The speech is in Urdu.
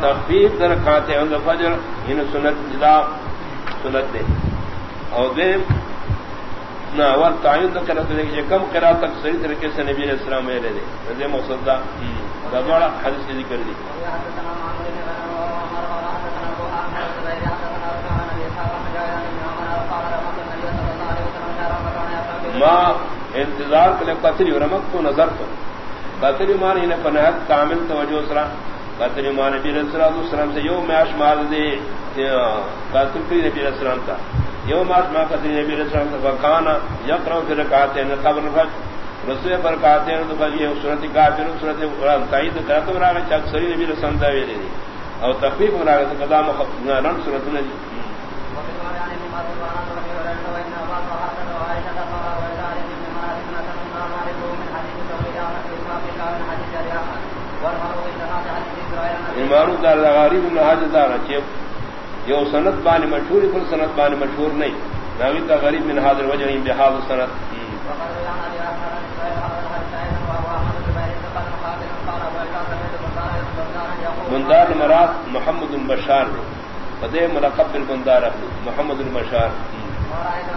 تخفیف در کھاتے ہیں فجر ان سنت جدا سنت دے۔ اور دے نہ اور تعین کر کہ کم کرا تک صحیح طریقے سے نبی علیہ السلام میں لے دے رضی مقصد دا۔ دوڑا حدیث کی ذکر دی۔ ماں انتظار کے لیے قتل رمک کو نظر تو۔ قتل مان انہیں پناہ کامل توجہ سرا۔ قتل مان نبی علیہ السلام سے یو میاش مار دے قتل کی نبی علیہ السلام تھا یو ماس ما قتل نبی علیہ السلام تھا کانا یقرا پھر کہتے ہیں قبر فج رسوے پر کہتے ہیں تو بھائی صورت کافر صورت قرآن تائید کرتے مرا گا چک سری نبی رسول دا ویلے۔ اور تخفیف مرا گا تو قدام رن صورت نے معروف دار دا غریب نہ حاجت دار چے یو سند بان مشہور پر سند بان مشہور نہیں راوی دا غریب من حاضر وجہ ان بہاد سند. بندار مراد محمد البشار فدے ملقب بالبندار محمد البشار اور